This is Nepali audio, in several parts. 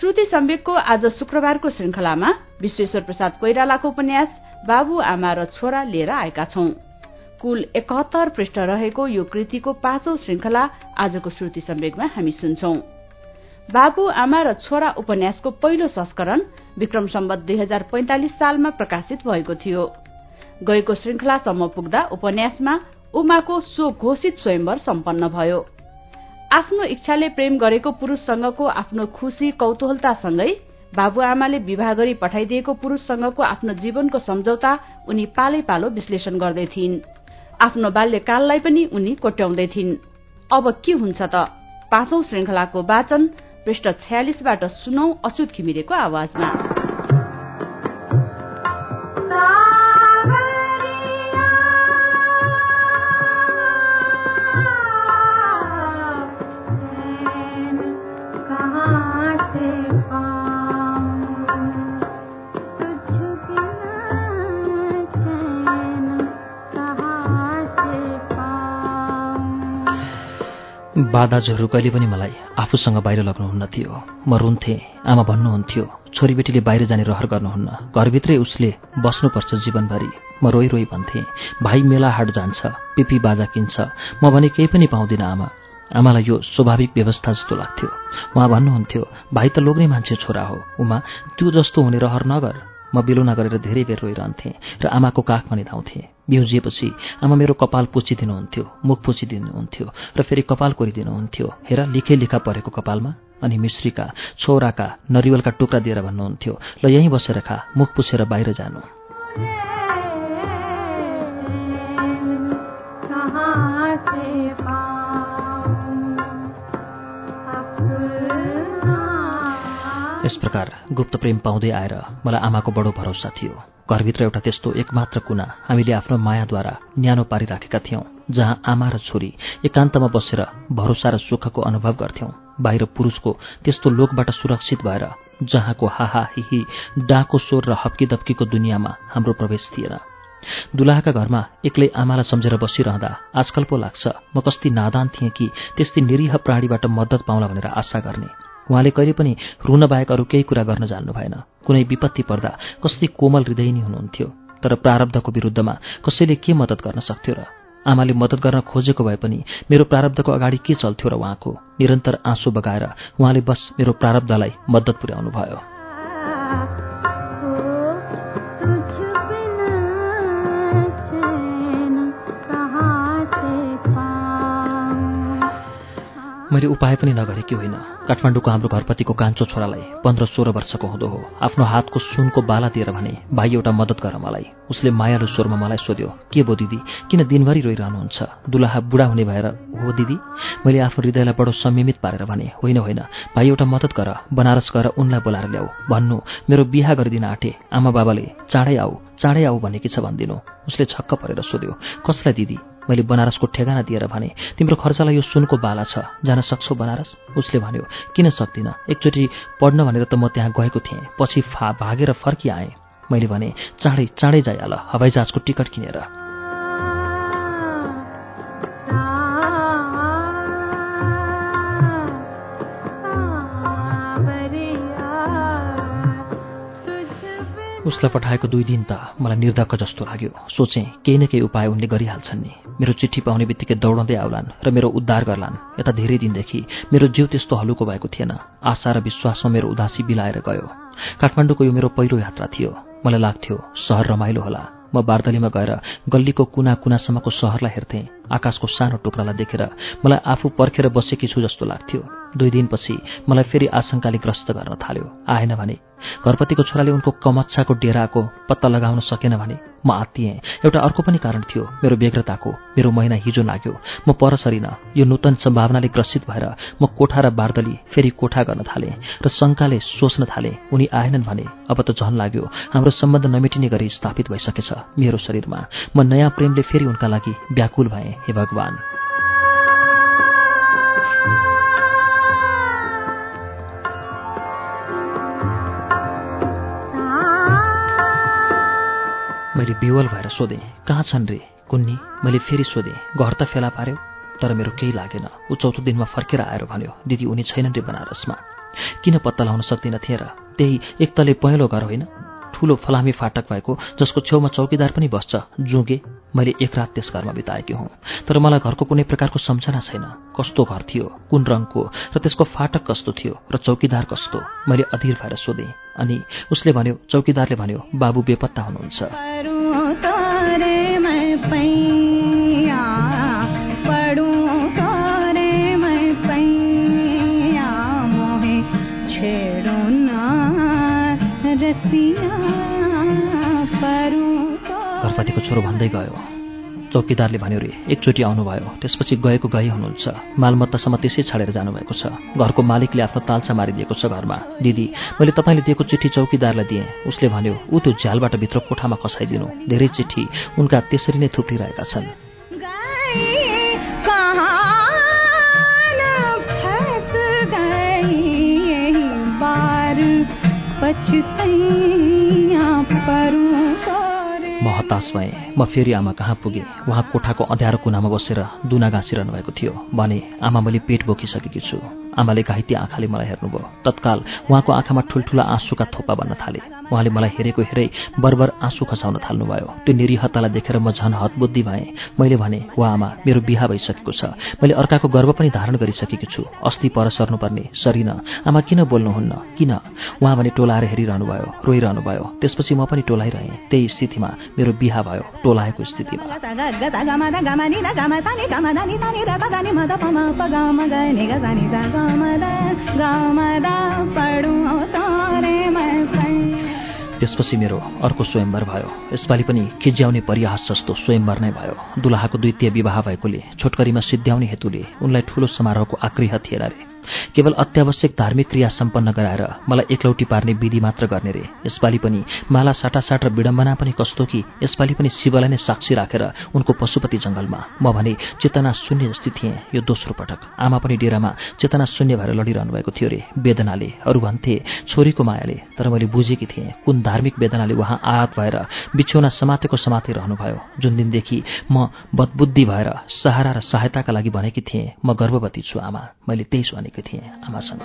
श्रुति सम्वेकको आज शुक्रबारको श्रृंखलामा विश्वेश्वर प्रसाद कोइरालाको उपन्यास बाबु आमा र छोरा लिएर आएका छौं। कुल एकहत्तर पृष्ठ रहेको यो कृतिको पाँचौं श्रृंखला आजको श्रुति सम्वेकमा हामी सुन्छौं। बाबु आमा र छोरा उपन्यासको पहिलो संस्करण विक्रम सम्बत दुई हजार पैंतालिस सालमा प्रकाशित भएको थियो। गएको श्रृंखलासम्म पुग्दा उपन्यासमा उमाको स्वघोषित स्वयंवर सम्पन्न भयो। आफ्नो इच्छाले प्रेम गरेको पुरूषसँगको आफ्नो खुशी कौतूहलतासँगै बाबुआमाले विवाह गरी पठाइदिएको पुरूषसँगको आफ्नो जीवनको सम्झौता उनी पालै पालो विश्लेषण गर्दै थिइन् आफ्नो बाल्यकाललाई पनि उनी कोट्याउँदै थिइन् अब के हुन्छ त? पाँचौं श्रृंखलाको वाचन पृष्ठ छयालिसबाट सुनौ अच्युत घिमिरेको आवाजमा। बादाजुहरू कहिले पनि मलाई आफूसँग बाहिर लग्नुहुन्न थियो। म रुन्थेँ आमा भन्नुहुन्थ्यो छोरीबेटीले बाहिर जाने रहर गर्नुहुन्न। घरभित्रै उसले बस्नुपर्छ जीवनभरि। म रोइ रोइ भन्थेँ भाइ मेला हाट जान्छ पिपी बाजा किन्छ। म भने केही पनि पाउँदिनँ आमा। आमालाई यो स्वाभाविक व्यवस्था जस्तो लाग्थ्यो। उहाँ भन्नुहुन्थ्यो भाइ त लोग्ने मान्छे छोरा हो। उमा त्यो जस्तो हुने रहर नगर। म बेलुना गरेर धेरै बेर रोइरहन्थेँ र आमाको काखमा निधाउँथेँ बिउजिएपछि आमा मेरो कपाल पुछिदिनुहुन्थ्यो मुख पुछिदिनुहुन्थ्यो र फेरि कपाल कोरिदिनुहुन्थ्यो। हेर लिखे लिखा परेको कपालमा अनि मिश्रीका छोराका नरिवलका टुक्रा दिएर भन्नुहुन्थ्यो ल यहीँ बसेर खा मुख पुछेर बाहिर जानु। प्रकार गुप्त प्रेम पाउँदै आएर मलाई आमाको बडो भरोसा थियो। घरभित्र एउटा त्यस्तो एकमात्र कुना हामीले आफ्नो मायाद्वारा न्यानो पारिराखेका थियौँ जहाँ आमा र छोरी एकान्तमा बसेर भरोसा र सुखको अनुभव गर्थ्यौँ। बाहिर पुरुषको त्यस्तो लोकबाट सुरक्षित भएर जहाँको हाहा हिही डाको स्वर र हप्की दप्कीको दुनियाँमा हाम्रो प्रवेश थिएन। दुलाहाका घरमा एक्लै आमालाई सम्झेर बसिरहँदा आजकल पो लाग्छ म कस्ती नादान थिएँ कि त्यस्तै निरीह प्राणीबाट मद्दत पाउला भनेर आशा गर्ने। उहाँले कहिले पनि रुन बाहेक अरू केही कुरा गर्न जान्नु भएन। कुनै विपत्ति पर्दा कस्तै कोमल हृदयनी हुनुहुन्थ्यो तर प्रारब्धको विरुद्धमा कसैले के मद्दत गर्न सक्थ्यो र? आमाले मद्दत गर्न खोजेको भए पनि मेरो प्रारब्धको अगाडि के चल्थ्यो र उहाँको? निरन्तर आँसु बगाएर उहाँले बस मेरो प्रारब्धलाई मद्दत पुर्याउनु भयो मैले उपाय पनि नगरेकी होइन? काठमाडौँको हाम्रो घरपतिको कान्छो छोरालाई पन्ध्र सोह्र वर्षको हुँदो हो। आफ्नो हातको सुनको बाला दिएर भने भाइ एउटा मद्दत गर मलाई। उसले मायालु स्वरमा मलाई सोध्यो के भो दिदी किन दिनभरि रोइरहनुहुन्छ? दुलाहा बुढा हुने भएर हो दिदी? मैले आफ्नो हृदयलाई बडो संयमित पारेर भने होइन होइन। भाइ एउटा मद्दत गर बनारस गएर उनलाई बोलाएर ल्याऊ। भन्नु मेरो बिहा गरिदिन आँटे आमा बाबाले चाँडै आऊ चाँडै आऊ भनेकी छ भनिदिनु। उसले छक्क परेर सोध्यो कसलाई दिदी? मैले बनारसको ठेगाना दिएर भने तिम्रो खर्चलाई यो सुनको बाला छ जान सक्छौ बनारस? उसले भन्यो किन सक्दिनँ? एकचोटि पढ्न भनेर त म त्यहाँ गएको थिएँ पछि फा भागेर फर्किआएँ। मैले भने चाँडै चाँडै जाइहाल हवाईजहाजको टिकट किनेर। उसलाई पठाएको दुई दिन त मलाई निर्धक्क जस्तो लाग्यो। सोचेँ केही न केही उपाय उनले गरिहाल्छन् नि। मेरो चिठी पाउने बित्तिकै दौडाउँदै आउलान् र मेरो उद्धार गर्लान्। यता धेरै दिनदेखि मेरो जिउ त्यस्तो हलुको भएको थिएन। आशा र विश्वासमा मेरो उदासी बिलाएर गयो। काठमाडौँको यो मेरो पहिलो यात्रा थियो। मलाई लाग्थ्यो सहर रमाइलो होला। म बार्दलीमा गएर गल्लीको कुना कुनासम्मको सहरलाई हेर्थेँ। आकाशको सानो टुक्रालाई देखेर मलाई आफू पर्खेर बसेकी छु जस्तो लाग्थ्यो। दुई दिनपछि मलाई फेरि आशंकाले ग्रस्त गर्न थाल्यो। आएन भने घरपतिको छोराले उनको कमच्छाको डेराको पत्ता लगाउन सकेन भने म आत्तिएँ। एउटा अर्को पनि कारण थियो मेरो व्यग्रताको मेरो महिना हिजो लाग्यो। म पर सरिन यो नूतन सम्भावनाले ग्रसित भएर म कोठा र बार्दली फेरि कोठा गर्न थालेँ र शङ्काले सोच्न थालेँ उनी आएनन् भने अब त झन लाग्यो। हाम्रो सम्बन्ध नमेटिने गरी स्थापित भइसकेछ मेरो शरीरमा। म नयाँ प्रेमले फेरि उनका लागि व्याकुल भएँ हे भगवान्। मैले बिवल भएर सोधेँ कहाँ छन् रे कुन्नी? मैले फेरि सोधेँ घर त फेला पार्यो तर मेरो केही लागेन। ऊ चौथो दिनमा फर्केर आएर भन्यो दिदी उनी छैनन् रे बनारसमा। किन पत्ता लगाउन सक्दिनथे र? त्यही एक तले पहेँलो घर होइन। ठुलो फलामी फाटक भएको जसको छेउमा चौकीदार पनि बस्छ जुगे मैले एक रात त्यस घरमा बिताएकी हुँ। तर मलाई घरको कुनै प्रकारको सम्झना छैन। कस्तो घर थियो कुन रङको र त्यसको फाटक कस्तो थियो र चौकीदार कस्तो मैले अधीर भएर सोधेँ। अनि उसले भन्यो चौकीदारले भन्यो बाबु बेपत्ता हुनुहुन्छ। घरपतिको छोरो भन्दै गयो। चौकीदारले भन्यो रे एकचोटि आउनुभयो। त्यसपछि गएको गए हुनुहुन्छ। मालमत्तासम्म त्यसै छाडेर जानुभएको छ। घरको मालिकले आफ्नो तालसा मारिदिएको छ घरमा। दिदी मैले तपाईँले दिएको चिठी चौकीदारलाई दिएँ। उसले भन्यो ऊ त्यो झ्यालबाट भित्र कोठामा खसाइदिनु। धेरै चिठी। उनका त्यसरी नै थुप्रिरहेका छन्। म हताश भएँ। म फेरि आमा कहाँ पुगेँ? उहाँ कोठाको अँध्यारो कुनामा बसेर दुना गाँसिरहनु भएको थियो भने आमा मैले पेट बोकिसकेकी छु। आमाले घाइते आँखाले मलाई हेर्नुभयो। तत्काल उहाँको आँखामा ठुल्ठुला आँसुका थोपा बन्न थाले। उहाँले मलाई हेरेको हेरै बरबर आँसु खसाउन थाल्नुभयो। त्यो निरीहतालाई देखेर म झन् हतबुद्धि भएँ। मैले भने वा आमा मेरो बिहा भइसकेको छ। मैले अर्काको गर्व पनि धारण गरिसकेकी छु। अस्ति पर सर्नुपर्ने सरिन। आमा किन बोल्नुहुन्न? किन? उहाँ भने टोलाएर हेरिरहनु भयो रोइरहनु भयो त्यसपछि म पनि टोलाइरहेँ। त्यही स्थितिमा मेरो बिहा भयो टोलाएको स्थितिमा। त्यसपछि मेरो अर्को स्वयंवर भयो। यसपालि पनि खिज्याउने परिहास जस्तो स्वयंवर नै भयो। दुलाहाको द्वितीय विवाह भएकोले छोटकरीमा सिद्ध्याउने हेतुले उनलाई ठूलो समारोहको आग्रह थिएन रे। केवल अत्यावश्यक धार्मिक क्रिया सम्पन्न गराएर मलाई एकलौटी पार्ने विधि मात्र गर्ने रे। यसपालि पनि माला साटासाट र विडम्बना पनि कस्तो कि यसपालि पनि शिवलाई नै साक्षी राखेर उनको पशुपति जङ्गलमा म भने चेतना शून्य जस्तै थिएँ यो दोस्रो पटक। आमा पनि डेरामा चेतना शून्य भएर लडिरहनु भएको थियो रे। वेदनाले अरू भन्थे छोरीको मायाले तर मैले बुझेकी थिएँ कुन धार्मिक वेदनाले उहाँ आयात भएर बिछौना समातेको समाते रहनुभयो। जुन दिनदेखि म बदबुद्धि भएर सहारा र सहायताका लागि भनेकी थिएँ म गर्भवती छु आमा। मैले त्यही भनेको गएकी थिएँ आमासँग।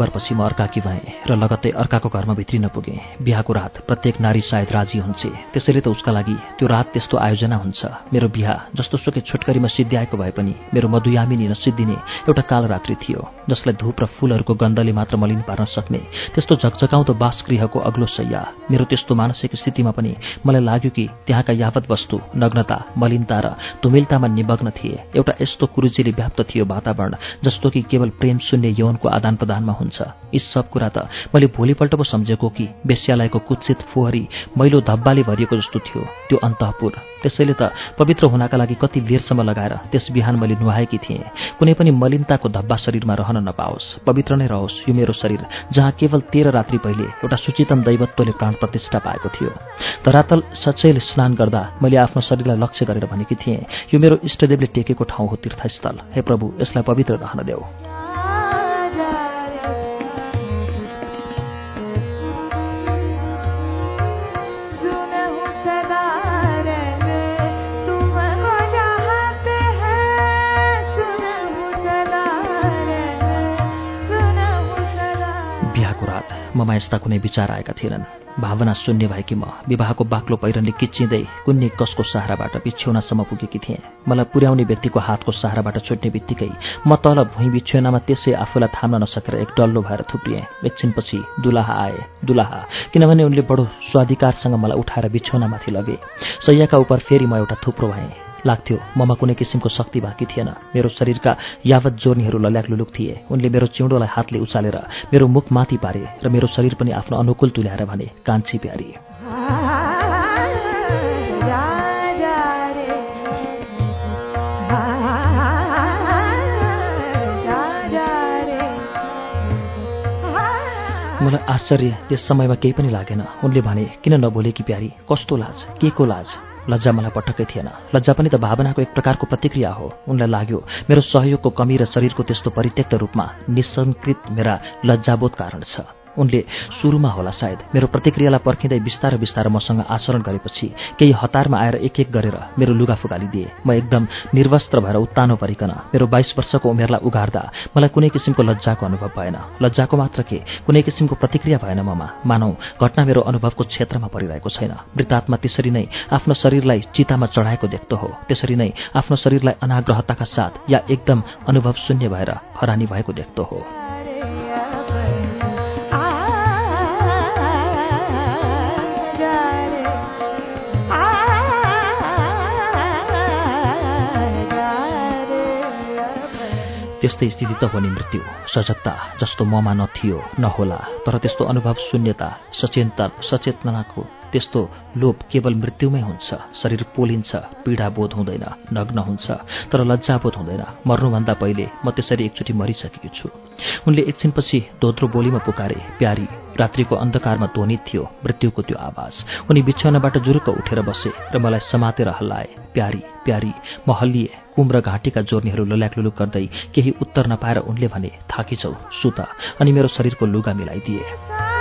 स्वयंवरपछि म अर्काकी भएँ र लगत्तै अर्काको घरमा भित्रिन पुगेँ बिहाको रात प्रत्येक नारी सायद राजी हुन्छे। त्यसैले त उसका लागि त्यो रात त्यस्तो आयोजना हुन्छ। मेरो बिहा जस्तो सुकै छोटकरीमा सिद्ध्याएको भए पनि मेरो मधुयामिनी नसिद्धिने एउटा कालरात्रि थियो जसलाई धूप र फूलहरूको गन्धले मात्र मलिन पार्न सक्ने। त्यस्तो झकझकाउँदो बासगृहको अग्लो सैया मेरो त्यस्तो मानसिक स्थितिमा पनि मलाई लाग्यो कि त्यहाँका यावत वस्तु नग्नता मलिनता र धुमिलतामा निमग्न थिए। एउटा यस्तो कुरुचीले व्याप्त थियो वातावरण जस्तो कि केवल प्रेम शून्य यौनको आदान प्रदानमा हुन्छ यी सब कुरा त मैले भोलिपल्ट पो सम्झेको कि बेस्यालयको कुत्सित फोहरी मैलो धब्बाले भरिएको जस्तो थियो त्यो अन्तपुर। त्यसैले त पवित्र हुनका लागि कति बेरसम्म लगाएर त्यस बिहान मैले नुहाएकी थिएँ। कुनै पनि मलिनताको धब्बा शरीरमा रहन नपाओस्। पवित्र नै रहोस् यो मेरो शरीर जहाँ केवल तेह्र रात्रि पहिले एउटा सुचितम दैवत्वले प्राण प्रतिष्ठा पाएको थियो। धरातल सचैले स्नान गर्दा मैले आफ्नो शरीरलाई लक्ष्य गरेर भनेकी थिएँ यो मेरो इष्टदेवले टेकेको ठाउँ हो तीर्थस्थल। हे प्रभु यसलाई पवित्र रहन देऊ। ममा यस्ता कुनै विचार आएका थिएनन्। भावना शून्य भएकी म विवाहको बाक्लो पहिरनले किचिँदै कुन्ने कसको सहाराबाट बिछ्यौनासम्म पुगेकी थिएँ। मलाई पुर्याउने व्यक्तिको हातको सहाराबाट छुट्ने बित्तिकै म तल भुइँ बिछ्यौनामा त्यसै आफूलाई थाम्न नसकेर एक डल्लो भएर थुप्रिएँ। एकछिनपछि दुलाहा आए। दुलाहा किनभने उनले बडो स्वाधिकारसँग मलाई उठाएर बिछ्यौनामाथि लगे। सैयाका उप फेरि म एउटा थुप्रो भएँ। लाग्थ्यो। ममा कुनै किसिमको शक्ति बाँकी थिएन। मेरो शरीरका यावत जोर्नीहरू लुलुक थिए। उनले मेरो चिउँडोलाई हातले उचालेर मेरो मुख माथि पारे र मेरो शरीर पनि आफ्नो अनुकूल तुल्याएर भने कान्छी प्यारी। मलाई आश्चर्य त्यस समयमा केही पनि लागेन। उनले भने किन नबोलेकी प्यारी? कस्तो लाज? के को लाज? लज्जा मलाई पटक्कै थिएन। लज्जा पनि त भावनाको एक प्रकारको प्रतिक्रिया हो। उनलाई लाग्यो मेरो सहयोगको कमी र शरीरको त्यस्तो परित्यक्त रूपमा निसङ्कृत मेरा लज्जाबोध कारण छ। उनले सुरुमा होला सायद। मेरो प्रतिक्रियालाई पर्खिँदै बिस्तार बिस्तार मसँग आचरण गरेपछि केही हतारमा आएर एक एक गरेर मेरो लुगा फुगालिदिए। म एकदम निर्वस्त्र भएर उत्तानो परिकन मेरो बाइस वर्षको उमेरलाई उघार्दा मलाई कुनै किसिमको लज्जाको अनुभव भएन। लज्जाको मात्र के? कुनै किसिमको प्रतिक्रिया भएन ममा। मानौ घटना मेरो अनुभवको क्षेत्रमा परिरहेको छैन। वृत्तात्मा त्यसरी नै आफ्नो शरीरलाई चितामा चढाएको देख्दो हो। त्यसरी नै आफ्नो शरीरलाई अनाग्रहताका साथ या एकदम अनुभव शून्य भएर खरानी भएको देख्दो हो। त्यस्तै स्थिति त हो नि मृत्यु सजगता जस्तो ममा नथियो नहोला तर त्यस्तो अनुभव शून्यता सचेतन सचेतनाको त्यस्तो लोभ केवल मृत्युमै हुन्छ। शरीर पोलिन्छ पीडा बोध हुँदैन नग्न हुन्छ तर लज्जाबोध हुँदैन। मर्नुभन्दा पहिले म त्यसरी एकचोटि मरिसकेकी छु। उनले एकछिनपछि दोद्रो बोलीमा पुकारे प्यारी रात्रिको अन्धकारमा ध्वनित थियो मृत्युको त्यो आवाज। उनी बिछौनाबाट जुरुक्क उठेर बसे र मलाई समातेर हल्लाए प्यारी प्यारी म हल्लिए। कुम र घाँटीका जोर्नीहरू लुल्याक गर्दै केही उत्तर नपाएर उनले भने थाकिछौ सुत अनि मेरो शरीरको लुगा मिलाइदिए।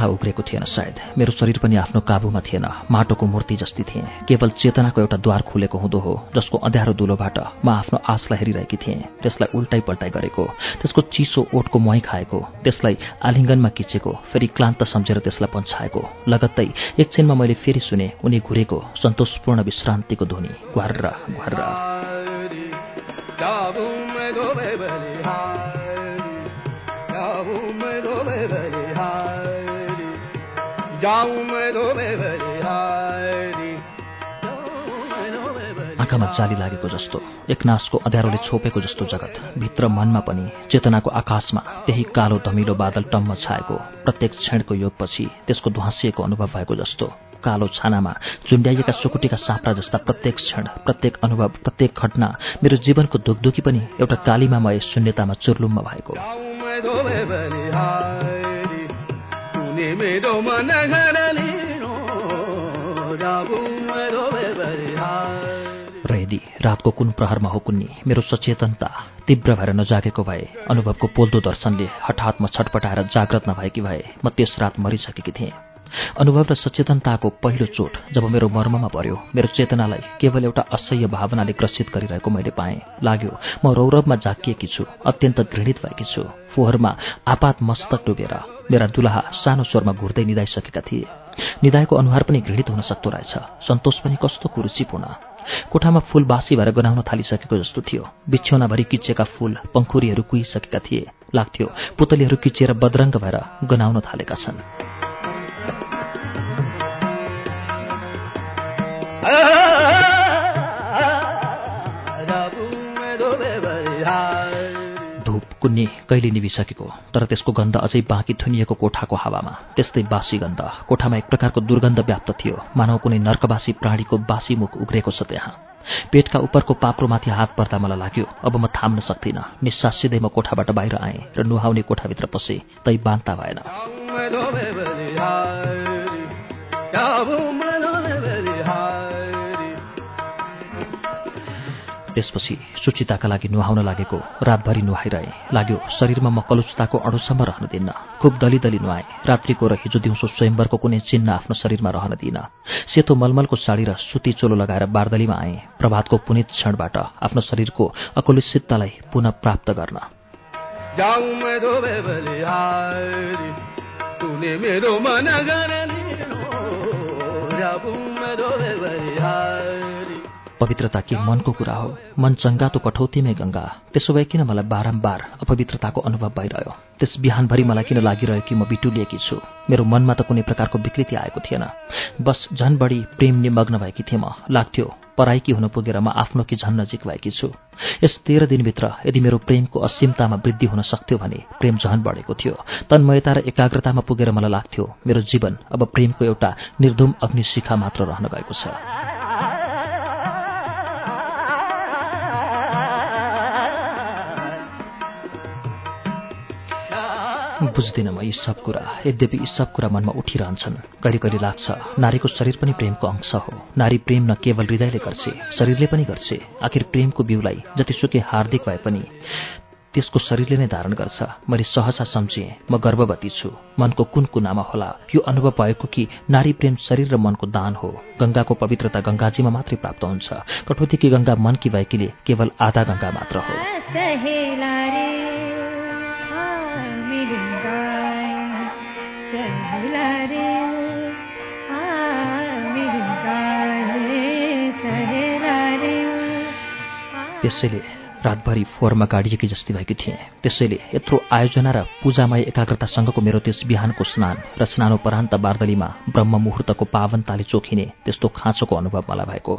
आँखा उब्रेको थिएन सायद। मेरो शरीर पनि आफ्नो काबुमा थिएन। माटोको मूर्ति जस्ती थिएँ। केवल चेतनाको एउटा द्वार खुलेको हुँदो हो जसको अँध्यारो दुलोबाट म आफ्नो आशलाई हेरिरहेकी थिएँ। त्यसलाई उल्टाइ पल्टाइ गरेको त्यसको चिसो ओठको मुहाई खाएको त्यसलाई आलिङ्गनमा किचेको फेरि क्लान्त सम्झेर त्यसलाई पन्छाएको। लगत्तै एकछिनमा मैले फेरि सुने उनी घुरेको सन्तोषपूर्ण विश्रान्तिको ध्वनि। घ्वार घ्वार आँखामा जाली लागेको जस्तो एकनाशको अँध्यारोले छोपेको जस्तो जगत भित्र मनमा पनि चेतनाको आकाशमा त्यही कालो धमिलो बादल टम्म छाएको प्रत्येक क्षणको योगपछि त्यसको ध्वासिएको अनुभव भएको जस्तो कालो छानामा झुन्ड्याइएका सुकुटीका साप्रा जस्ता प्रत्येक क्षण प्रत्येक अनुभव प्रत्येक घटना मेरो जीवनको दुखदुखी पनि एउटा कालीमामय शून्यतामा चुर्लुम्म भएको। र यदि रातको कुन प्रहरमा हो कुन्नी? मेरो सचेतनता तीव्र भएर नजागेको भए अनुभवको पोल्दो दर्शनले हठात म छटपटाएर जाग्रत नभएकी भए म त्यस रात मरिसकेकी थिएँ। अनुभव र सचेतनताको पहिलो चोट जब मेरो मर्ममा पर्यो मेरो चेतनालाई केवल एउटा असह्य भावनाले ग्रसित गरिरहेको मैले पाएँ। लाग्यो म रौरवमा झाकिएकी छु अत्यन्त घृणित भएकी छु। फोहोरमा आपात मस्तक डुबेर मेरा दुलाहा सानो स्वरमा घुर्दै निधाइसकेका थिए। निधाएको अनुहार पनि घृणित हुन सक्दो रहेछ। सन्तोष पनि कस्तो कुरुचिपूर्ण कोठामा फूल बासी भएर गनाउन थालिसकेको जस्तो थियो। बिछ्यौनाभरि किचेका फूल पङ्खुरीहरू कुहिसकेका थिए। लाग्थ्यो पुतलीहरू किचेर बदरङ्ग भएर गनाउन थालेका छन्। कुन्नी कहिले निभिसकेको? तर त्यसको गन्ध अझै बाँकी थुनिएको कोठाको हावामा। त्यस्तै बासी गन्ध। कोठामा एक प्रकारको दुर्गन्ध व्याप्त थियो। मानव कुनै नर्कवासी प्राणीको बासी मुख उग्रेको छ त्यहाँ। पेटका उपरको पाप्रोमाथि हात पर्दा मलाई लाग्यो अब म थाम्न सक्दिनँ। निश्वास सिधै म कोठाबाट बाहिर आएँ र नुहाउने कोठाभित्र पसे। तै बान्ता भएन। त्यसपछि सुचिताका लागि नुहाउन लागेको रातभरि नुहाइरहे। लाग्यो शरीरमा म कलुचताको अणुसम्म रहन दिन्न खुब दली दली नुहाएँ। रात्रिको र हिजो दिउँसो स्वयम्वरको कुनै चिन्ह आफ्नो शरीरमा रहन दिन। सेतो मलमलको साडी र सुती चोलो लगाएर बारदलीमा आएँ। प्रभातको पुनित क्षणबाट आफ्नो शरीरको अकुलिसिततालाई पुनः प्राप्त गर्न। मेरो पवित्रता के मनको कुरा हो। मन चङ्गा त कठौतीमै गङ्गा। त्यसो भए किन मलाई बारम्बार अपवित्रताको अनुभव भइरह्यो? त्यस बिहानभरि मलाई किन लागिरह्यो कि म बिटुलिएकी छु? मेरो मनमा त कुनै प्रकारको विकृति आएको थिएन। बस झन बढी प्रेम निमग्न भएकी थिएँ म। लाग्थ्यो पराइकी हुन पुगेर म आफ्नो कि झन नजिक भएकी छु। यस तेह्र दिनभित्र यदि मेरो प्रेमको असीमतामा वृद्धि हुन सक्थ्यो भने प्रेम झन बढेको थियो। तन्मयता र एकाग्रतामा पुगेर मलाई लाग्थ्यो मेरो जीवन अब प्रेमको एउटा निर्धुम अग्निशिखा मात्र रहन गएको छ। बुझ्दिनँ म यी सब कुरा। यद्यपि यी सब कुरा मनमा उठिरहन्छन्। कहिले कहिले लाग्छ नारीको शरीर पनि प्रेमको अंश हो। नारी प्रेम न केवल हृदयले गर्छे शरीरले पनि गर्छे। आखिर प्रेमको बिउलाई जतिसुकै हार्दिक भए पनि त्यसको शरीरले नै धारण गर्छ। मैले सहसा सम्झेँ म गर्भवती छु। मनको कुन कुनामा होला यो अनुभव भएको कि नारी प्रेम शरीर र मनको दान हो। गंगाको पवित्रता गंगाजीमा मात्रै प्राप्त हुन्छ। कठोती कि गंगा मनकी भएकीले केवल आधा गंगा मात्र हो। त्यसैले रातभरि फोहोरमा गाडिएकी जस्तै भएकी थिएँ। त्यसैले यत्रो आयोजना र पूजामय एकाग्रतासँगको मेरो त्यस बिहानको स्नान र स्नानोपरान्त बार्दलीमा ब्रह्म मुहुर्तको पावनताले चोखिने त्यस्तो खाँचोको अनुभव मलाई भएको।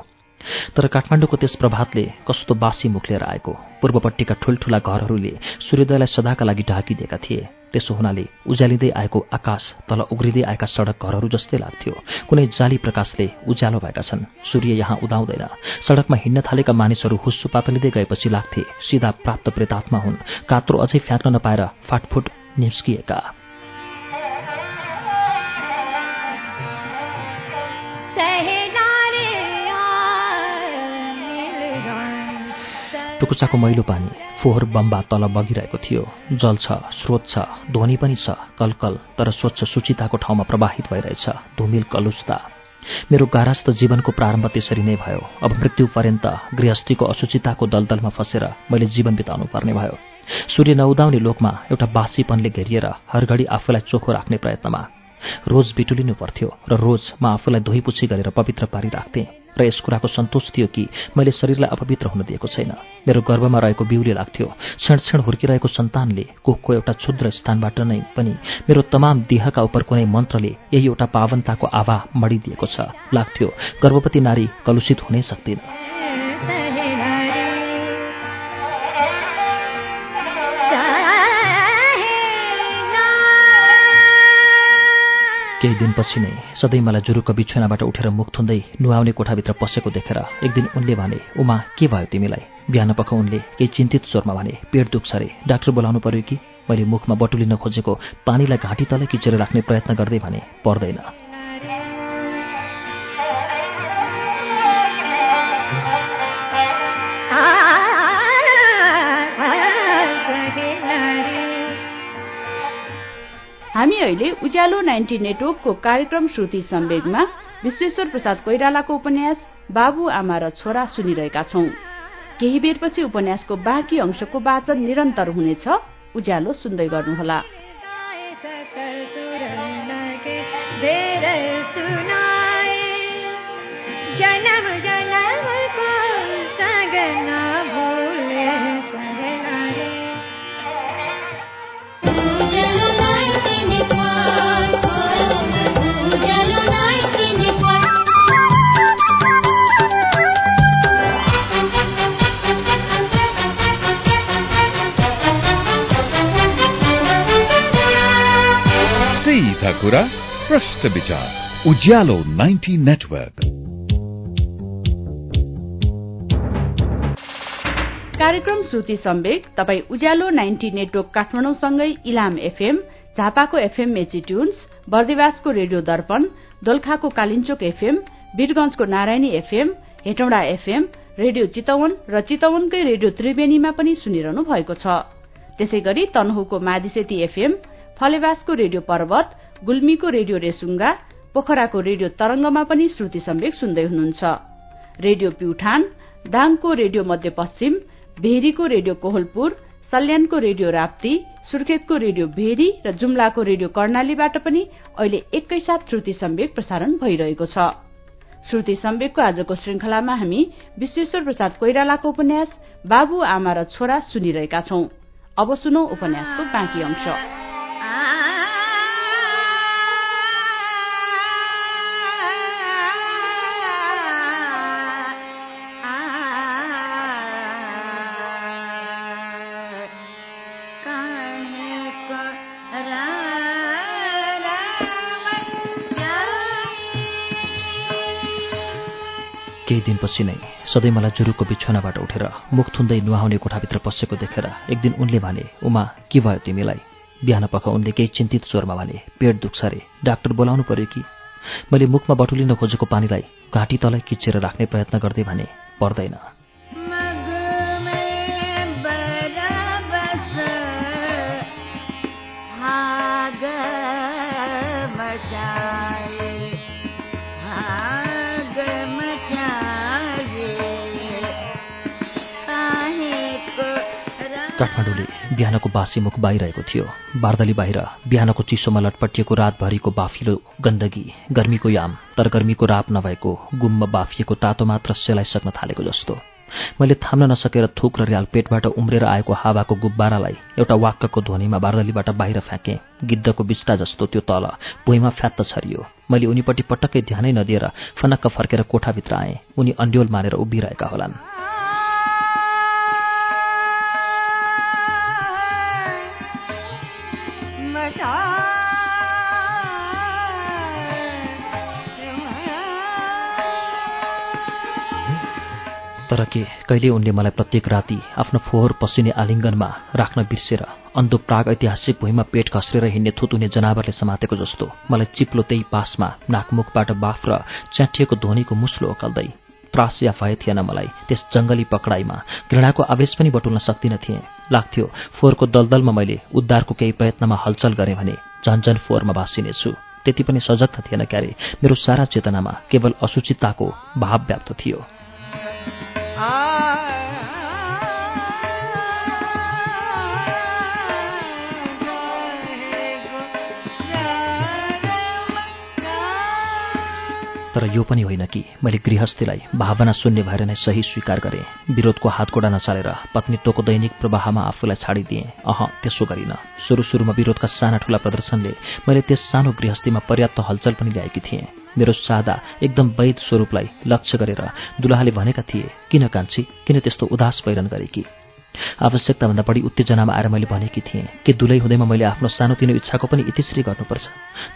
तर काठमाडौँको त्यस प्रभातले कस्तो बासी मुख लिएर आएको। पूर्वपट्टिका ठुल्ठुला घरहरूले सूर्योदयलाई सदाका लागि ढाकिदिएका थिए। त्यसो हुनाले उज्यालिँदै आएको आकाश तल उग्रिँदै आएका सडक घरहरू जस्तै लाग्थ्यो। कुनै जाली प्रकाशले उज्यालो भएका छन्। सूर्य यहाँ उदाउँदैन। सडकमा हिँड्न थालेका मानिसहरू हुस्सु पातलिँदै गएपछि लाग्थे। सिधा प्राप्त प्रेतात्मा हुन्। कात्रो अझै फ्याँक्न नपाएर फाटफुट निस्किएका। टुकुचाको मैलो पानी फोहोर बम्बा तल बगिरहेको थियो। जल छ स्रोत छ ध्वनि पनि छ कलकल तर स्वच्छ सुचिताको ठाउँमा प्रवाहित भइरहेछ धुमिल कलुस्ता मेरो गारस्थ जीवनको प्रारम्भ त्यसरी नै भयो। अब मृत्यु पर्यन्त गृहस्थीको असुचिताको दलदलमा फसेर मैले जीवन बिताउनु पर्ने भयो। सूर्य नउदाउने लोकमा एउटा बासीपनले घेरिएर हरघडी आफूलाई चोखो राख्ने प्रयत्नमा रोज बिटुलिनु पर्थ्यो र रोज म आफूलाई धोइपुछी गरेर पवित्र पारिराख्थेँ र यस कुराको सन्तोष थियो कि मैले शरीरलाई अपवित्र हुन दिएको छैन। मेरो गर्भमा रहेको बिउले लाग्थ्यो। क्षण क्षण हुर्किरहेको सन्तानले कुखको एउटा क्षुद्र स्थानबाट नै पनि मेरो तमाम देहका उप कुनै मन्त्रले यही एउटा पावनताको आभा मडिदिएको छ। लाग्थ्यो गर्भवती नारी कलुषित हुनै सक्दिन। केही दिनपछि नै सधैँ मलाई जुरुक बिछुनाबाट उठेर मुख थुन्दै नुहाउने कोठाभित्र पसेको देखेर एक दिन उनले भने उमा के भयो तिमीलाई? बिहान पख उनले केही चिन्तित स्वरमा भने पेट दुख्छ रे डाक्टर बोलाउनु पर्यो कि? मैले मुखमा बटुलिन खोजेको पानीलाई घाँटी तलै किचेर राख्ने प्रयत्न गर्दै भने पर्दैन। हामी अहिले उज्यालो नाइन्टी नेटवर्कको कार्यक्रम श्रुति सम्वेगमा विश्वेश्वर प्रसाद कोइरालाको उपन्यास बाबु आमा र छोरा सुनिरहेका छौं। केही बेरपछि उपन्यासको बाँकी अंशको वाचन निरन्तर हुनेछ। उज्यालो सुन्दै गर्नुहोला। कुरा प्रश्न विचार उज्यालो नाइन्टी नेटवर्क कार्यक्रम श्रुति सम्वेक तपाई उज्यालो नाइन्टी नेटवर्क काठमाडौँसँगै इलाम एफएम झापाको एफएम मेची ट्युन्स बर्दिवासको रेडियो दर्पण दोलखाको Kalinchok FM वीरगंजको Narayani FM Hetauda FM radio Chitwan र चितवनकै रेडियो त्रिवेणीमा पनि सुनिरहनु भएको छ। त्यसै गरी तनहुको मादिसेती एफएम फलेवासको रेडियो पर्वत गुल्मीको रेडियो रेसुङ्गा पोखराको रेडियो तरंगमा पनि श्रुति सम्वेक सुन्दै हुनुहुन्छ। रेडियो प्युठान दाङको रेडियो मध्यपश्चिम भेरीको रेडियो कोहलपुर सल्यानको रेडियो राप्ती सुर्खेतको रेडियो भेरी र जुम्लाको रेडियो कर्णालीबाट पनि अहिले एकैसाथ श्रुति सम्वेक प्रसारण भइरहेको छ। श्रुति सम्वेकको आजको श्रृंखलामा हामी विश्वेश्वर प्रसाद कोइरालाको उपन्यास बाबु आमा र छोरा सुनिरहेका छौं। अब सुनौ उपन्यासको बाँकी अंश। केही दिनपछि नै सधैँ मलाई जुरुको बिछोनाबाट उठेर मुख थुन्दै नुहाउने कोठाभित्र पसेको देखेर एक दिन उनले भने उमा के भयो तिमीलाई? बिहान पख उनले केही चिन्तित स्वरमा भने पेट दुख्छ रे डाक्टर बोलाउनु पर्यो कि? मैले मुखमा बटुलिन खोजेको पानीलाई घाँटी तलै किचेर राख्ने प्रयत्न गर्दै भने पर्दैन। काठमाडौँले बिहानको बासी मुख बाहिरहेको थियो। बार्दली बाहिर बिहानको चिसोमा लटपटिएको रातभरिको बाफिलो गन्दगी गर्मीको याम तर गर्मीको राप नभएको गुम्म बाफिएको तातो मात्र सेलाइसक्न थालेको जस्तो। मैले थाम्न नसकेर थुक र र्याल पेटबाट उम्रेर आएको हावाको गुब्बारालाई एउटा वाक्कको ध्वनिमा बार्दलीबाट बाहिर फ्याँकेँ। गिद्धको बिस्ता जस्तो त्यो तल भुइँमा फ्यात्त छरियो। मैले उनीपट्टि पटक्कै ध्यानै नदिएर फनक्क फर्केर कोठाभित्र आएँ। उनी अन्ड्योल मानेर उभिरहेका होलान्। तर के? कहिले उनले मलाई प्रत्येक राति आफ्नो फोहोर पसिने आलिङ्गनमा राख्न बिर्सेर अन्धो प्राग ऐतिहासिक भुइँमा पेट खस्रेर हिँड्ने थुतुने जनावरले समातेको जस्तो मलाई चिप्लो त्यही पासमा नाकमुखबाट बाफ र च्याठिएको ध्वनिको मुस्लो ओकल्दै त्रास या भए थिएन मलाई। त्यस जङ्गली पकडाइमा घृणाको आवेश पनि बटुल्न सक्दिन थिएँ। लाग्थ्यो फोहोरको दलदलमा मैले उद्धारको केही प्रयत्नमा हलचल गरेँ भने झन्झन फोहोरमा भाँसिनेछु। त्यति पनि सजग थिएन क्यारे। मेरो सारा चेतनामा केवल असुचितताको भाव व्याप्त थियो। तर यो पनि होइन कि मैले गृहस्थीलाई भावना शून्य भएर नै सही स्वीकार गरेँ। विरोधको हातकोडा नचालेर पत्नीत्वको दैनिक प्रवाहमा आफूलाई छाडिदिएँ। अह त्यसो गरिन। सुरु सुरुमा विरोधका साना ठुला प्रदर्शनले मैले त्यस सानो गृहस्थीमा पर्याप्त हलचल पनि ल्याएकी थिएँ। मेरो सादा एकदम वैध स्वरूपलाई लक्ष्य गरेर दुलाहाले भनेका थिए किन कान्छी? किन त्यस्तो उदास पहिरन गरेकी? आवश्यकताभन्दा बढी उत्तेजनामा आएर मैले भनेकी थिएँ के दुलै हुँदैमा मैले आफ्नो सानोतिनो इच्छाको पनि इतिश्री गर्नुपर्छ।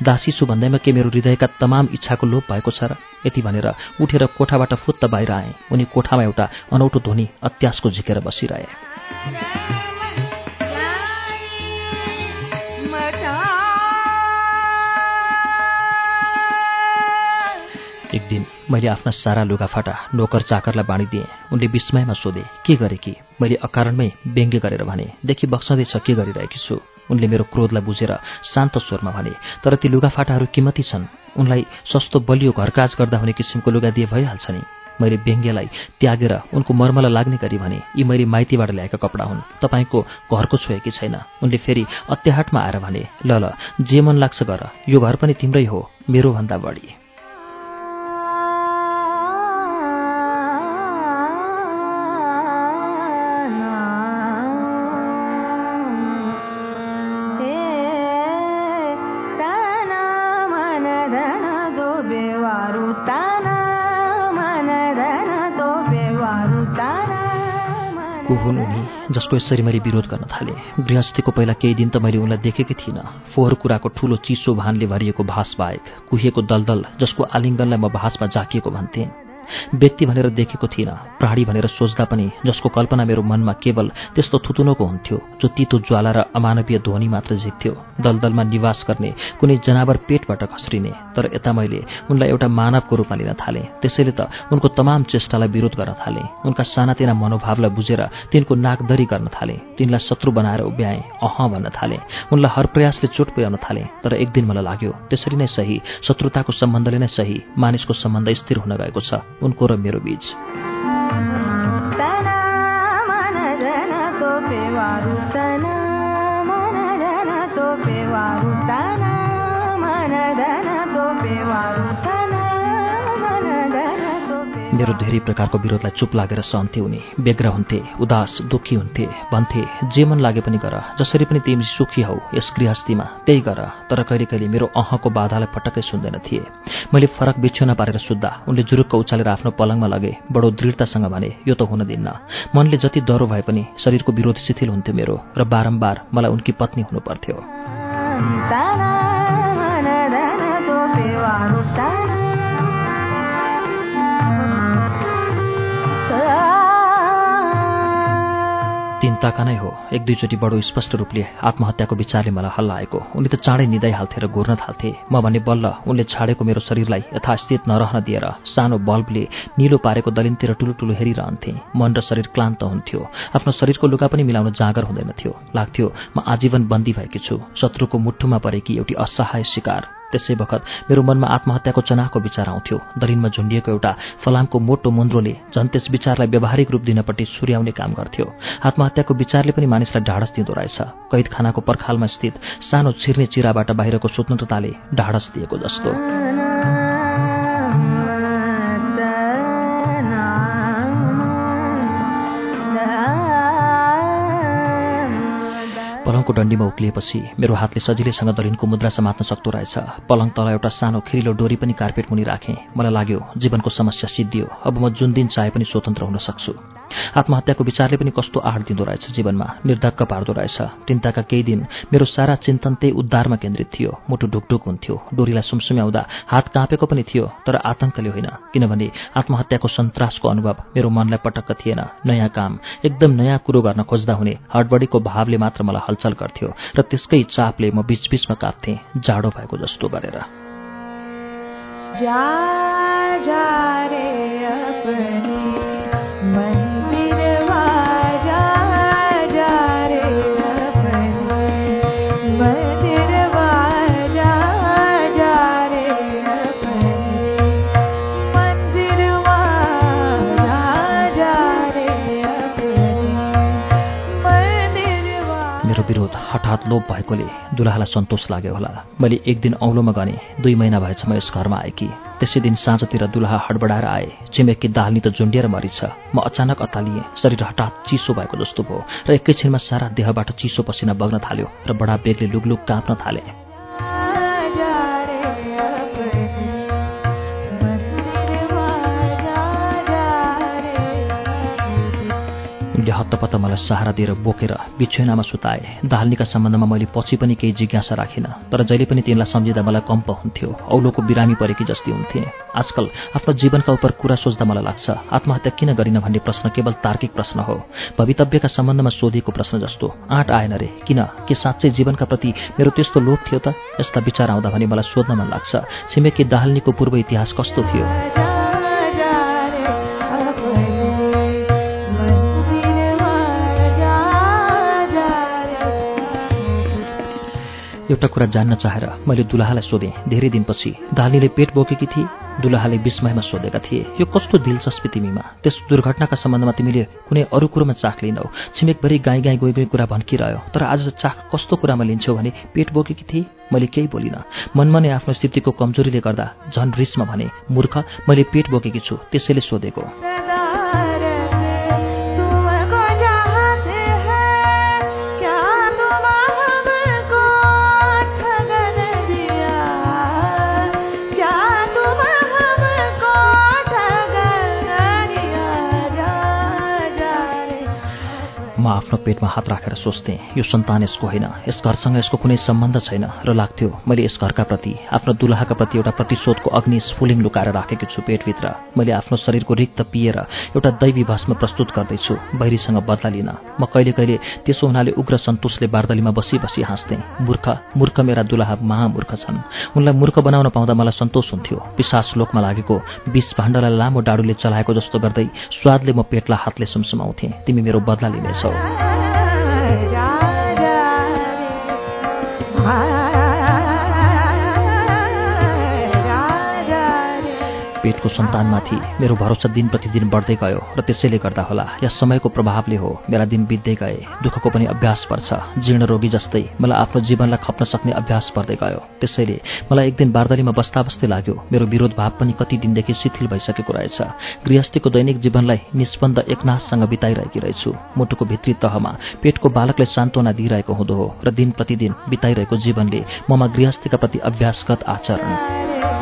दासी छु भन्दैमा के मेरो हृदयका तमाम इच्छाको लोप भएको छ र? यति भनेर उठेर कोठाबाट फुत्त बाहिर आएँ। उनी कोठामा एउटा अनौठो ध्वनि अत्यासको झिकेर बसिरहे। मैले आफ्ना सारा लुगाफाटा नोकर चाकरलाई बाँडिदिएँ उनले विस्मयमा सोधे के गरे कि? मैले अकारणमै व्यङ्ग्य गरेर भने देखि बक्सँदैछ के गरिरहेकी छु? उनले मेरो क्रोधलाई बुझेर शान्त स्वरमा भने तर ती लुगाफाटाहरू किमती छन्? उनलाई सस्तो बलियो घरकाज गर्दा हुने किसिमको लुगा दिए भइहाल्छ नि। मैले व्यङ्ग्यलाई त्यागेर उनको मर्मलाई लाग्ने गरी भने यी मैले माइतीबाट ल्याएका कपडा हुन्। तपाईँको घरको छोएकी छैन। उनले फेरि अत्याहाटमा आएर भने ल ल जे मन लाग्छ गर। यो घर पनि तिम्रै हो मेरो भन्दा बढी। उनी जसको यसरी मैले विरोध गर्न थालेँ। गृहस्थीको पहिला केही दिन त मैले उनलाई देखेकै थिइनँ। फोहोर कुराको ठूलो चिसो भानले भरिएको भास बाहेक कुहिएको दलदल जसको आलिङ्गनलाई म भासमा जाकिएको भन्थेँ व्यक्ति भनेर देखेको थिइनँ प्राणी भनेर सोच्दा पनि जसको कल्पना मेरो मनमा केवल त्यस्तो थुतुनोको हुन्थ्यो जो तितो ज्वाला र अमानवीय ध्वनि मात्र झिक्थ्यो। दलदलमा निवास गर्ने कुनै जनावर पेटबाट खस्रिने तर यता मैले उनलाई एउटा मानवको रूपमा लिन थालेँ। त्यसैले त उनको तमाम चेष्टालाई विरोध गर्न थालेँ। उनका सानातिना मनोभावलाई बुझेर तिनको नाकदरी गर्न थालेँ। तिनलाई शत्रु बनाएर उभ्याएँ अह भन्न थालेँ। उनलाई हर प्रयासले चोट पुर्याउन थालेँ तर एक दिन मलाई लाग्यो त्यसरी नै सही शत्रुताको सम्बन्धले नै सही मानिसको सम्बन्ध स्थिर हुन गएको छ। उनको र मेरो बीच। मेरो धेरै प्रकारको विरोधलाई चुप लागेर सहन्थे उनी। बेग्र हुन्थे उदास दुःखी हुन्थे। भन्थे जे मन लागे पनि गर। जसरी पनि तिमी सुखी हौ यस गृहस्थीमा त्यही गर। तर कहिले कहिले मेरो अहको बाधालाई पटक्कै सुन्दैन थिए। मैले फरक बिछ्यो नपारेर सुत्दा उनले जुरुक्क उचालेर आफ्नो पलङमा लगे बडो दृढतासँग भने यो त हुन दिन्न। मनले जति डह्रो भए पनि शरीरको विरोध शिथिल हुन्थ्यो मेरो र बारम्बार मलाई उनकी पत्नी हुनु चिन्ताका नै हो एक दुईचोटि बडो स्पष्ट रूपले आत्महत्याको विचारले मलाई हल्ला आएको। उनी त चाँडै निदाइहाल्थे र घुर्न थाल्थे। म भने बल्ल उनले छाडेको मेरो शरीरलाई यथास्थित नरहन दिएर सानो बल्बले निलो पारेको दलिनतिर ठुलो हेरिरहन्थे। मन र शरीर क्लान्त हुन्थ्यो। आफ्नो शरीरको लुगा पनि मिलाउन जाँगर हुँदैनथ्यो। लाग्थ्यो म आजीवन बन्दी भएकी छु। शत्रुको मुठुमा परेकी एउटी असहाय शिकार। त्यसै बखत मेरो मनमा आत्महत्याको चनाको विचार आउँथ्यो। दलिनमा झुन्डिएको एउटा फलामको मोटो मुन्द्रोले झन् त्यस विचारलाई व्यावहारिक रूप दिनपट्टि सुर्याउने काम गर्थ्यो। आत्महत्याको विचारले पनि मानिसलाई ढाडस दिँदो रहेछ। कैद खानाको पर्खालमा स्थित सानो छिर्ने चिराबाट बाहिरको स्वतन्त्रताले ढाडस दिएको जस्तो। पलङको डन्डीमा उक्लिएपछि मेरो हातले सजिलैसँग दलिनको मुद्रा समात्न सक्दो रहेछ। पलङ तल एउटा सानो खिरिलो डोरी पनि कार्पेट मुनि राखेँ। मलाई लाग्यो जीवनको समस्या सिद्धियो। अब म जुन दिन चाहे पनि स्वतन्त्र हुन सक्छु। आत्महत्याको विचारले पनि कस्तो आहार दिँदो रहेछ जीवनमा निर्धक्क पार्दो रहेछ। चिन्ताका केही दिन मेरो सारा चिन्तन त्यही उद्धारमा केन्द्रित थियो। मुटु ढुकढुक हुन्थ्यो। डोरीलाई सुमसुम्याउँदा हात काँपेको पनि थियो तर आतंकले होइन। किनभने आत्महत्याको सन्तासको अनुभव मेरो मनलाई पटक्क थिएन। नयाँ काम एकदम नयाँ कुरो गर्न खोज्दा हुने हडबडीको भावले मात्र मलाई हलचल गर्थ्यो र त्यसकै चापले म बीचबीचमा काप्थेँ जाडो भएको जस्तो गरेर। जा जा रे हठात लोप भएकोले दुलाहालाई सन्तोष लाग्यो होला। मैले एक दिन औलोमा गने दुई महिना भएछ म यस घरमा आएकी। त्यसै दिन साँझतिर दुलाहा हडबडाएर आए। छिमेकी दालनी त झुन्डिएर मरिछ म अचानक अतालिएँ। शरीर हठात चिसो भएको जस्तो भयो र एकैछिनमा सारा देहबाट चिसो पसिना बग्न थाल्यो र बडा बेगले लुगलुग काँप्न थाले। उनले हत्तपत्त मलाई सहारा दिएर बोकेर बिछुनामा सुताए। दालनीका सम्बन्धमा मैले पछि पनि केही जिज्ञासा राखिनँ तर जहिले पनि तिनलाई सम्झिँदा मलाई कम्प हुन्थ्यो। औलोको बिरामी परेकी जस्तै हुन्थे। आजकल आफ्नो जीवनका उप कुरा सोच्दा मलाई लाग्छ आत्महत्या किन गरिन भन्ने प्रश्न केवल तार्किक प्रश्न हो। भवितव्यका सम्बन्धमा सोधिएको प्रश्न जस्तो आँट आएन रे। किन? के साँच्चै जीवनका प्रति मेरो त्यस्तो लोभ थियो त? यस्ता विचार आउँदा भने मलाई सोध्न मन लाग्छ छिमेकी दाहालनीको पूर्व इतिहास कस्तो थियो? एउटा कुरा जान्न चाहेर मैले दुलाहालाई सोधेँ। धेरै दिनपछि दालीले पेट बोकेकी थिए दुलाहाले विस्मयमा सोधेका थिए यो कस्तो दिलचस्पी तिमीमा? त्यस दुर्घटनाका सम्बन्धमा तिमीले कुनै अरू कुरोमा चाख लिनौ। छिमेकभरि गाई गाई गई कुरा भन्किरह्यो तर आज चाख कस्तो कुरामा लिन्छौ भने पेट बोकेकी थिए मैले केही बोलिनँ। मनमा नै आफ्नो स्थितिको कमजोरीले गर्दा झन् रिसमा भने मूर्ख मैले पेट बोकेकी छु त्यसैले सोधेको। आफ्नो पेटमा हात राखेर सोच्थेँ यो सन्तान यसको होइन। यस घरसँग यसको कुनै सम्बन्ध छैन र लाग्थ्यो मैले यस घरका प्रति आफ्नो दुलहाका प्रति एउटा प्रतिशोधको अग्नि स्फुलिङ लुकाएर राखेको छु पेटभित्र। मैले आफ्नो शरीरको रिक्त पिएर एउटा दैवी भस्म प्रस्तुत गर्दैछु बहिरीसँग बदला लिन। म कहिले कहिले त्यसो हुनाले उग्र सन्तोषले बार्दलीमा बसी बसी हाँस्थेँ। मूर्ख मूर्ख मेरा दुलहा महामूर्ख छन्। उनलाई मूर्ख बनाउन पाउँदा मलाई सन्तोष हुन्थ्यो। पिसास लोकमा लागेको विष भाण्डलाई लामो डाडुले चलाएको जस्तो गर्दै स्वादले म पेटलाई हातले सुमसुमाउँथेँ। तिमी मेरो बदला लिनेछौ। Russell. पेटको सन्तानमाथि मेरो भरोसा दिन प्रतिदिन बढ्दै गयो र त्यसैले गर्दा होला या समयको प्रभावले हो मेरा दिन बित्दै गए। दुःखको पनि अभ्यास पर्छ। जीर्ण रोगी जस्तै मलाई आफ्नो जीवनलाई खप्न सक्ने अभ्यास पर्दै गयो। त्यसैले मलाई एक दिन बार्दलीमा बस्दा बस्दै लाग्यो। मेरो विरोध भाव पनि कति दिनदेखि शिथिल भइसकेको रहेछ। गृहस्थीको दैनिक जीवनलाई निष्पन्द एकनाशसँग बिताइरहेकी रहेछु। मुटुको भित्री तहमा पेटको बालकले सान्त्वना दिइरहेको हुँदो हो र दिन प्रतिदिन बिताइरहेको जीवनले ममा गृहस्थीका प्रति अभ्यासगत आचरण।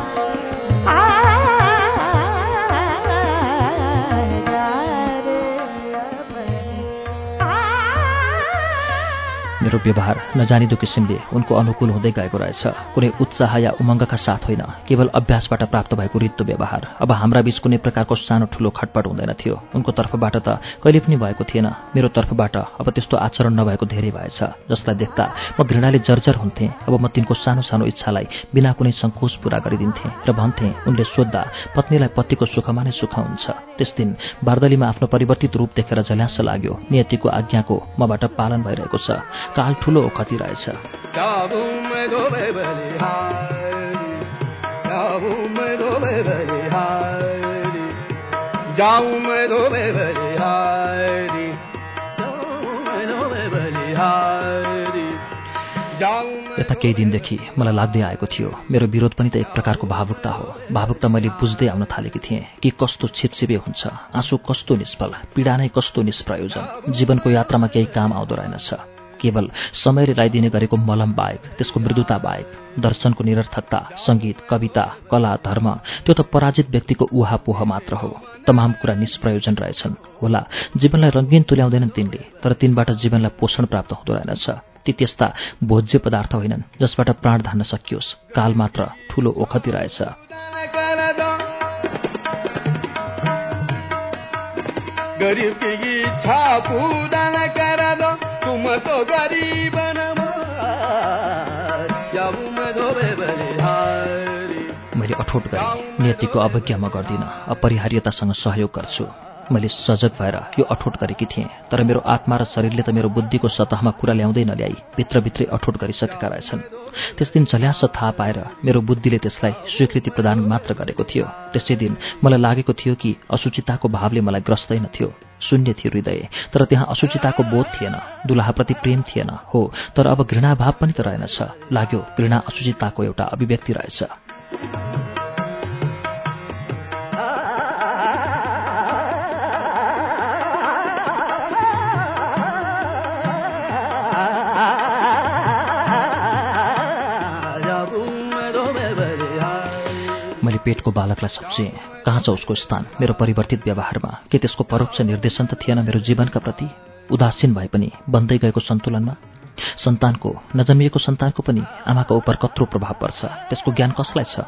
मेरो व्यवहार नजानिदो किसिमले उनको अनुकूल हुँदै गएको रहेछ। कुनै उत्साह या उमङ्गका साथ होइन। केवल अभ्यासबाट प्राप्त भएको रित्तो व्यवहार। अब हाम्रा बीच कुनै प्रकारको सानो ठुलो खटपट हुँदैन थियो। उनको तर्फबाट त कहिले पनि भएको थिएन। मेरो तर्फबाट अब त्यस्तो आचरण नभएको धेरै भएछ। जसलाई देख्दा म घृणाले जर्जर हुन्थेँ। अब म तिनको सानो सानो इच्छालाई बिना कुनै सङ्कोच पूरा गरिदिन्थेँ र भन्थेँ उनले सोद्धा पत्नीलाई पतिको सुखमा नै सुख हुन्छ त्यस दिन बार्दलीमा आफ्नो परिवर्तित रूप देखेर झल्यास लाग्यो। नियतिको आज्ञाको मबाट पालन भइरहेको छ। काल ठुलो ओखती रहेछ। यता केही दिनदेखि मलाई लाग्दै आएको थियो। मेरो विरोध पनि त एक प्रकारको भावुकता हो। भावुकता मैले बुझ्दै आउन थालेकी थिएँ कि कस्तो छिपछिपे हुन्छ। आँसु कस्तो निष्फल पीडा नै कस्तो निष्प्रयोजन। जीवनको यात्रामा केही काम आउँदो रहेनछ। केवल समयले लगाइदिने गरेको मलम बाहेक त्यसको मृदुता बाहेक दर्शनको निरर्थकता सङ्गीत कविता कला धर्म त्यो त पराजित व्यक्तिको उहापोह मात्र हो। तमाम कुरा निष्प्रयोजन रहेछन्। होला जीवनलाई रङ्गीन तुल्याउँदैनन् तिनले तर तिनबाट जीवनलाई पोषण प्राप्त हुँदो रहेनछ। ती त्यस्ता भोज्य पदार्थ होइनन् जसबाट प्राण धान्न सकियोस्। काल मात्र ठूलो ओखती रहेछ। मैले अठोट गरेँ। नियतिको अवज्ञा म गर्दिनँ। अपरिहार्यतासँग सहयोग गर्छु। मैले सजग भएर यो अठोट गरेकी थिएँ। तर मेरो आत्मा र शरीरले त मेरो बुद्धिको सतहमा कुरा ल्याउँदै नल्याई भित्रभित्रै अठोट गरिसकेका रहेछन्। त्यस दिन झल्यास थाहा पाएर मेरो बुद्धिले त्यसलाई स्वीकृति प्रदान मात्र गरेको थियो। त्यसै दिन मलाई लागेको थियो कि असुचिताको भावले मलाई ग्रस्दैन थियो शून्य थियो हृदय। तर त्यहाँ असुचिताको बोध थिएन दुलाहाप्रति प्रेम थिएन। हो तर अब घृणाभाव पनि त रहेनछ। लाग्यो घृणा असुचिताको एउटा अभिव्यक्ति रहेछ। पेटको बालकलाई सम्झेँ कहाँ छ उसको स्थान? मेरो परिवर्तित व्यवहारमा। के त्यसको परोक्ष निर्देशन त थिएन मेरो जीवनका प्रति? उदासीन भए पनि बन्दै गएको सन्तुलनमा? सन्तानको नजन्मिएको सन्तानको पनि आमाको उप कत्रो प्रभाव पर्छ। त्यसको ज्ञान कसलाई छ?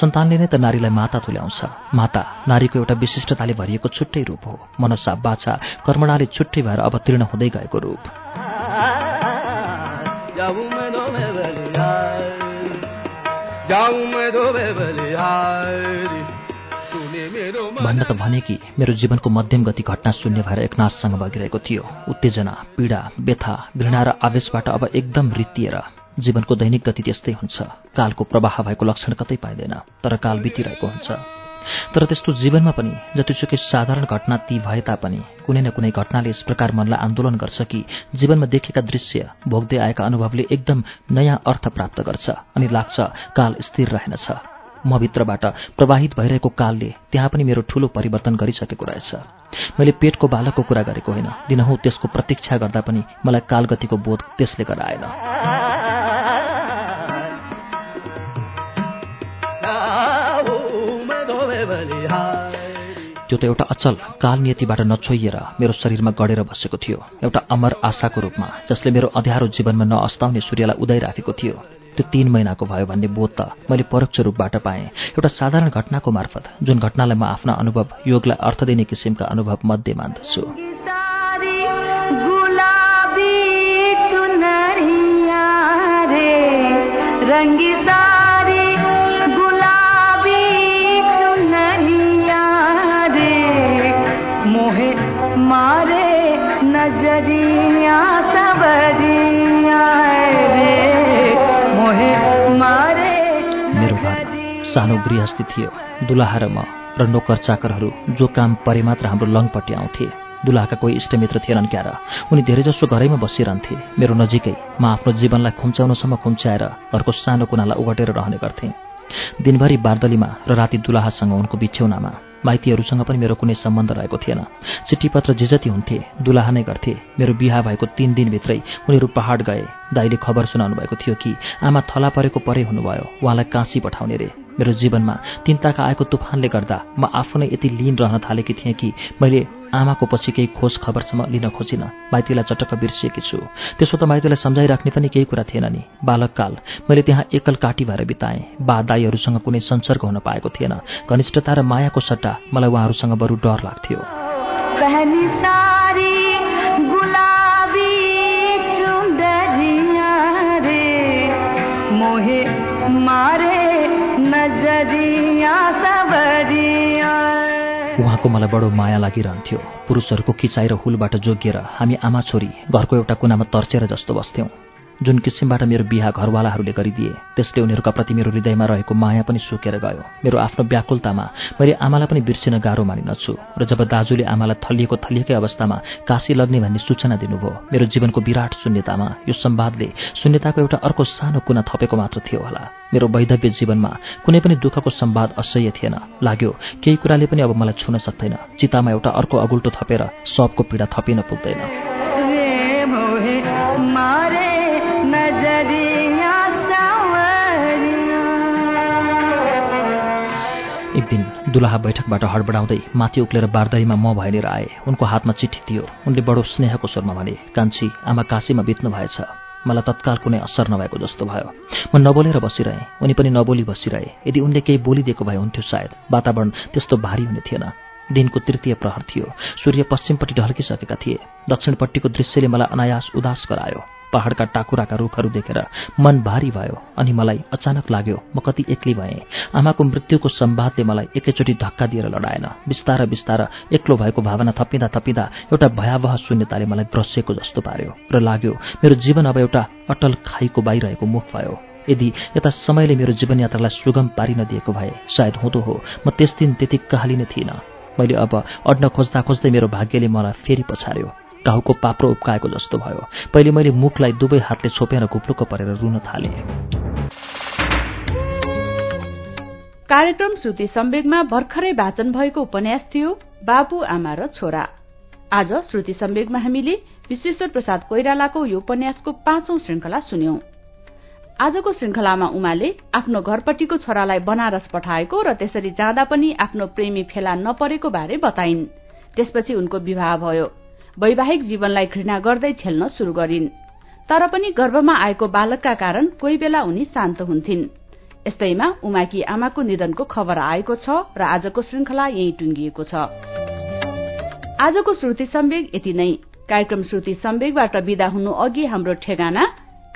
सन्तानले नै त नारीलाई माता तुल्याउँछ। माता नारीको एउटा विशिष्टताले भरिएको छुट्टै रूप हो। मनसा बाछा कर्मणाले छुट्टै भएर अवतीर्ण हुँदै गएको रूप। भन्न त भने कि मेरो जीवनको मध्यम गति घटना शून्य भएर एकनाशसँग बगिरहेको थियो। उत्तेजना पीडा व्यथा घृणा र आवेशबाट अब एकदम रित्तिएर जीवनको दैनिक गति त्यस्तै हुन्छ। कालको प्रवाह भएको लक्षण कतै पाइँदैन तर काल बितिरहेको हुन्छ। तर त्यस्तो जीवनमा पनि जतिसुकै साधारण घटना ती भए तापनि कुनै न कुनै घटनाले यस प्रकार मनलाई आन्दोलन गर्छ कि जीवनमा देखेका दृश्य भोग्दै आएका अनुभवले एकदम नयाँ अर्थ प्राप्त गर्छ अनि लाग्छ काल स्थिर रहेनछ। म भित्रबाट प्रवाहित भइरहेको कालले त्यहाँ पनि मेरो ठूलो परिवर्तन गरिसकेको रहेछ। मैले पेटको बालकको कुरा गरेको होइन दिनहौ त्यसको प्रतीक्षा गर्दा पनि मलाई कालगतिको बोध त्यसले गराएन। त्यो त एउटा अचल काल नियतिबाट नछोइएर मेरो शरीरमा गढेर बसेको थियो। एउटा अमर आशाको रूपमा जसले मेरो अध्यारो जीवनमा नअस्ताउने सूर्यलाई उदाइ राखेको थियो। त्यो तीन महिनाको भयो भन्ने बोध त मैले परोक्ष रूपबाट पाएँ। एउटा साधारण घटनाको मार्फत जुन घटनालाई म आफ्ना अनुभव योगलाई अर्थ दिने किसिमका अनुभव मध्ये मान्दछु। रङ्गी सानो गृहस्थी थियो। दुलाहा र म र नोकर चाकरहरू जो काम परे मात्र हाम्रो लङपट्टि आउँथे। दुलाहाका कोही इष्टमित्र थिएनन् क्यार। उनी धेरैजसो घरैमा बसिरहन्थे। मेरो नजिकै म आफ्नो जीवनलाई खुम्च्याउनसम्म खुम्च्याएर घरको सानो कुनालाई उघटेर रहने गर्थेँ। दिनभरि बार्दलीमा र राति दुलाहासँग उनको बिछ्यौनामा माइतीहरूसँग पनि मेरो कुनै सम्बन्ध रहेको थिएन। चिठीपत्र जे जति हुन्थे दुलाहा नै गर्थे। मेरो बिहा भएको तिन दिनभित्रै उनीहरू पहाड गए। दाईले खबर सुनाउनु भएको थियो कि आमा थला परेको परे हुनुभयो। उहाँलाई काँसी पठाउने रे। मेरो जीवनमा तिनताका आएको तुफानले गर्दा म आफू नै यति लिन रहन थालेकी थिएँ कि मैले आमाको पछि केही खोज खबरसम्म लिन खोजिनँ। माइतीलाई चटक्क बिर्सिएकी छु। त्यसो त माइतीलाई सम्झाइराख्ने पनि केही कुरा थिएन नि। बालककाल मैले त्यहाँ एकल काटी भएर बिताएँ। बा दाईहरूसँग कुनै संसर्ग हुन पाएको थिएन। घनिष्ठता र मायाको सट्टा मलाई उहाँहरूसँग बरु डर लाग्थ्यो। उहाँको मलाई बडो माया लागिरहन्थ्यो। पुरुषहरूको खिचाइ र हुलबाट जोगिएर हामी आमा छोरी घरको एउटा कुनामा तर्सेर जस्तो बस्थ्यौँ। जुन किसिमबाट मेरो बिहा घरवालाहरूले गरिदिए त्यसले उनीहरूका प्रति मेरो हृदयमा रहेको माया पनि सुकेर गयो। मेरो आफ्नो व्याकुलतामा मैले आमालाई पनि बिर्सिन गाह्रो मानिनछु र जब दाजुले आमालाई थलिएको थलिएकै अवस्थामा काशी लग्ने भन्ने सूचना दिनुभयो मेरो जीवनको विराट शून्यतामा यो सम्वादले शून्यताको एउटा अर्को सानो कुना थपेको मात्र थियो होला। मेरो वैधव्य जीवनमा कुनै पनि दुःखको सम्वाद असह्य थिएन। लाग्यो केही कुराले पनि अब मलाई छुन सक्दैन। चितामा एउटा अर्को अगुल्टो थपेर सबको पीडा थपिन पुग्दैन। दुलाहा बैठकबाट हडबडाउँदै माथि उक्लेर बारदारीमा म भएनेर आए। उनको हातमा चिठी थियो। उनले बडो स्नेहको स्वरमा भने कान्छी आमा काशीमा बित्नु भएछ। मलाई तत्काल कुनै असर नभएको जस्तो भयो। म नबोलेर बसिरहेँ। उनी पनि नबोली बसिरहे। यदि उनले केही बोलिदिएको भए हुन्थ्यो सायद। वातावरण त्यस्तो भारी हुने थिएन। दिनको तृतीय प्रहर थियो। सूर्य पश्चिमपट्टि ढल्किसकेका थिए। दक्षिणपट्टिको दृश्यले मलाई अनायास उदास गरायो। पहाडका टाकुराका रुखहरू देखेर मन भारी भयो अनि मलाई अचानक लाग्यो म कति एक्लै भएँ। आमाको मृत्युको सम्वादले मलाई एकैचोटि धक्का दिएर लडाएन। बिस्तार बिस्तार एक्लो भएको भावना थपिँदा थपिँदा एउटा भयावह शून्यताले मलाई ग्रसेको जस्तो पार्यो र लाग्यो मेरो जीवन अब एउटा अटल खाईको बाहिरहेको मुख भयो। यदि यता समयले मेरो जीवनयात्रालाई सुगम पारिन दिएको भए सायद हुँदो हो। म त्यस दिन त्यति कहाली नै थिइनँ। मैले अब अड्न खोज्दा खोज्दै मेरो भाग्यले मलाई फेरि पछार्यो घाउको पाप्रो उप्काएको जस्तो भयो। पहिले मैले मुखलाई दुवै हातले छोपेर घुप्लुक्क परेर रुन थालेँ। कार्यक्रम श्रुति सम्वेगमा भर्खरै वाचन भएको उपन्यास थियो बाबु आमा र छोरा। आज श्रुति सम्वेगमा हामीले विश्वेश्वर प्रसाद कोइरालाको यो उपन्यासको पाँचौं श्रृंखला सुन्यौं। आजको श्रृंखलामा उमाले आफ्नो घरपट्टिको छोरालाई बनारस पठाएको र त्यसरी जाँदा पनि आफ्नो प्रेमी फेला नपरेको बारे बताइन्। त्यसपछि उनको विवाह भयो। वैवाहिक जीवनलाई घृणा गर्दै झेल्न शुरू गरिन्। तर पनि गर्भमा आएको बालकका कारण कोही बेला उनी शान्त हुन्थिन्। यस्तैमा उमाकी आमाको निधनको खबर आएको छ र आजको श्रृंखला यही टुंगिएको छ। आजको श्रुति सम्वेग यति नै। कार्यक्रम श्रुति सम्वेगबाट विदा हुनु अघि हाम्रो ठेगाना।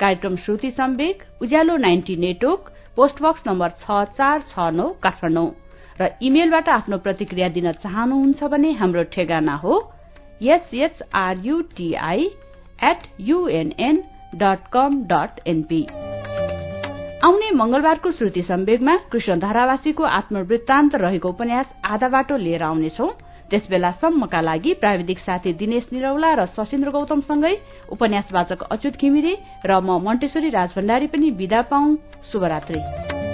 कार्यक्रम Shruti Sambeg Ujyaalo ninety network post box number छ चार छ नौ काठमाडौँ। र इमेलबाट आफ्नो प्रतिक्रिया दिन चाहनुहुन्छ भने हाम्रो ठेगाना हो। आउने मंगलबारको श्रुति सम्वेगमा कृष्ण धारावासीको आत्मवृत्तान्त रहेको उपन्यास आधा बाटो लिएर आउनेछौ। त्यसबेलासम्मका लागि प्राविधिक साथी दिनेश निरौला र सशिन्द्र गौतमसँगै उपन्यासवाचक अच्युत घिमिरे र म मण्टेश्वरी राजभण्डारी पनि विदा पाउ शुभरात्री।